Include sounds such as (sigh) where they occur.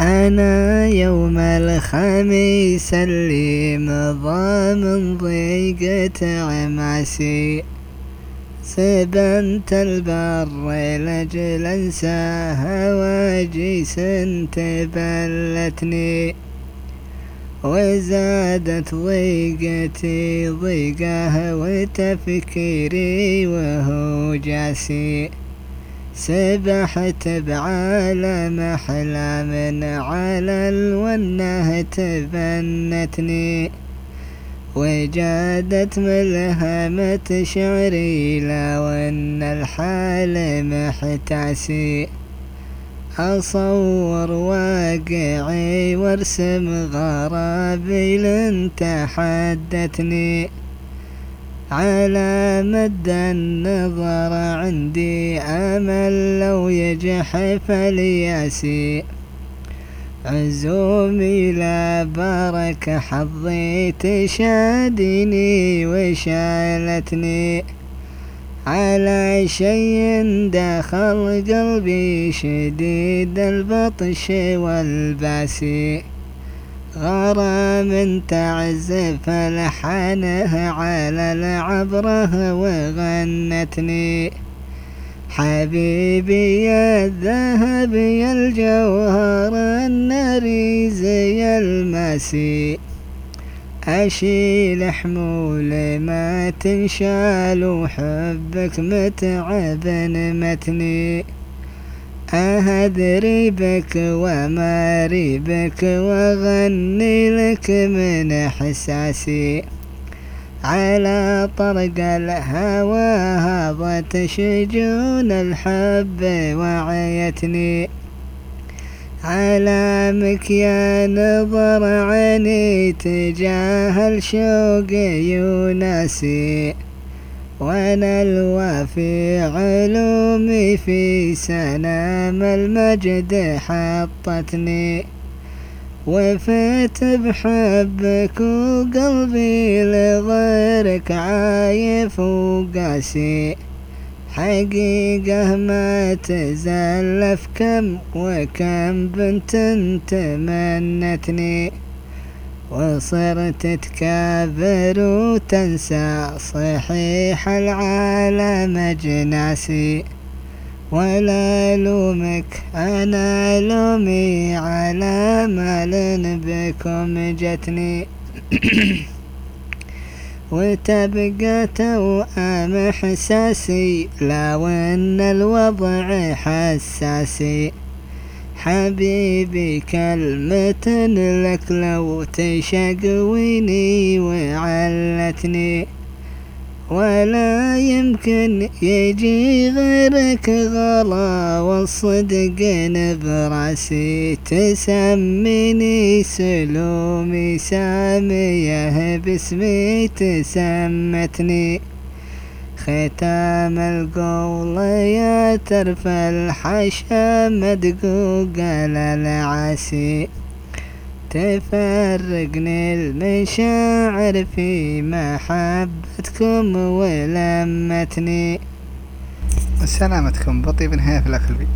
أنا يوم الخميس اللي مضى من ضيقة عماسي. سبنت البر لأجل أنساها واجيس تبلتني وزادت ضيقتي ضيقه وتفكيري وهو جاسي. سبحت بعالم أحلام على الونة تبنتني. وجادت ملهمة شعري لو أن الحال محتاسي أصور واقعي وارسم غرابي لن تحدتني على مد النظر عندي أمل لو يجحف الياسي عزومي لا بارك حظي تشادني وشالتني. على شيء دخل قلبي شديد البطش والباسي. غرام تعزف لحنه على العبره وغنتني حبيبي يا الذهب يا الجوهر النريز يا المسي أشيل حمول ما تنشال وحبك متعب متني. أهدري بك وما ريبك وأغني لك من إحساسي على طرق الهوى هضت شجون الحب وعيتني. على مكيان نظر عيني تجاه الشوق يناسي وأنا الوافي علومي في سنام المجد حطتني. وفيت بحبك وقلبي لغيرك عايف وقاسي. حقيقة ما تزلف كم وكم بنت تمنتني وصرت تكابر وتنسى صحيح العالم جناسي. ولا لومك أنا لومي على مال بكم جتني. (coughs) وتبقى توأم إحساسي لو أن الوضع حساسي. حبيبي كلمة لك لو تشقويني وعلتني ولا يمكن يجي غيرك غلا والصدق براسي تسميني سلومي سامية باسمي تسمتني. ختام القول يا ترف الحشا مدقوق العاسي تفرقني المشاعر في محبتكم ولمتني. سلامتكم بطيب نهاية في الأكل بي.